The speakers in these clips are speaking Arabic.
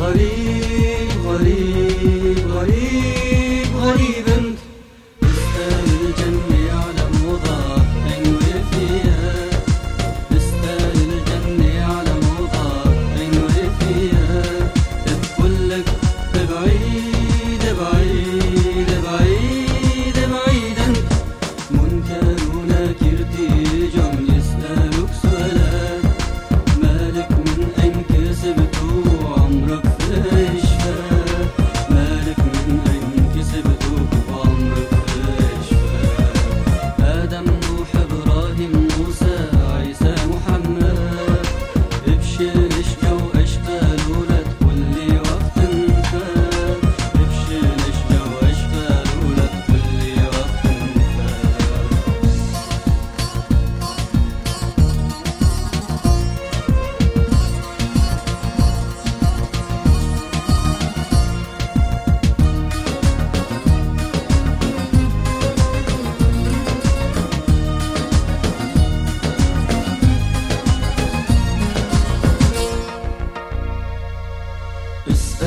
Maria.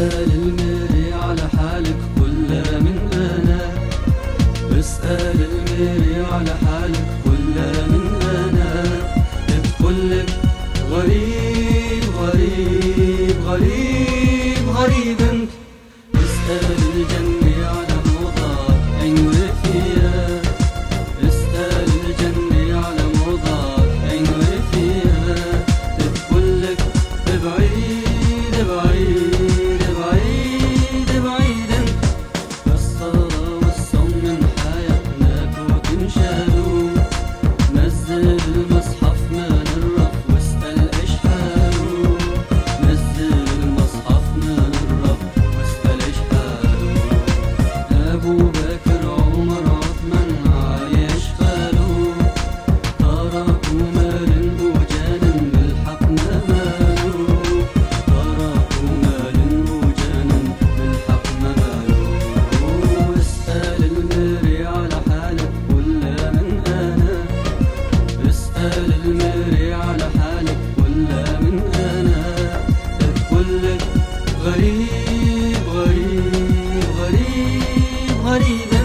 بسأل الميري على حالك كل من أنا. بسأل الميري على حالك كل من أنا. بتقولك غريب غريب غريب. ابو عمر عثمان عايش خالو طرق ومال وجان بالحقنا مالو طرق ومال وجان بالحقنا مالو واسأل المري على حالة ولا من أنا اسأل المري على حالة ولا من أنا تقول لك غريب غريب غريب हरी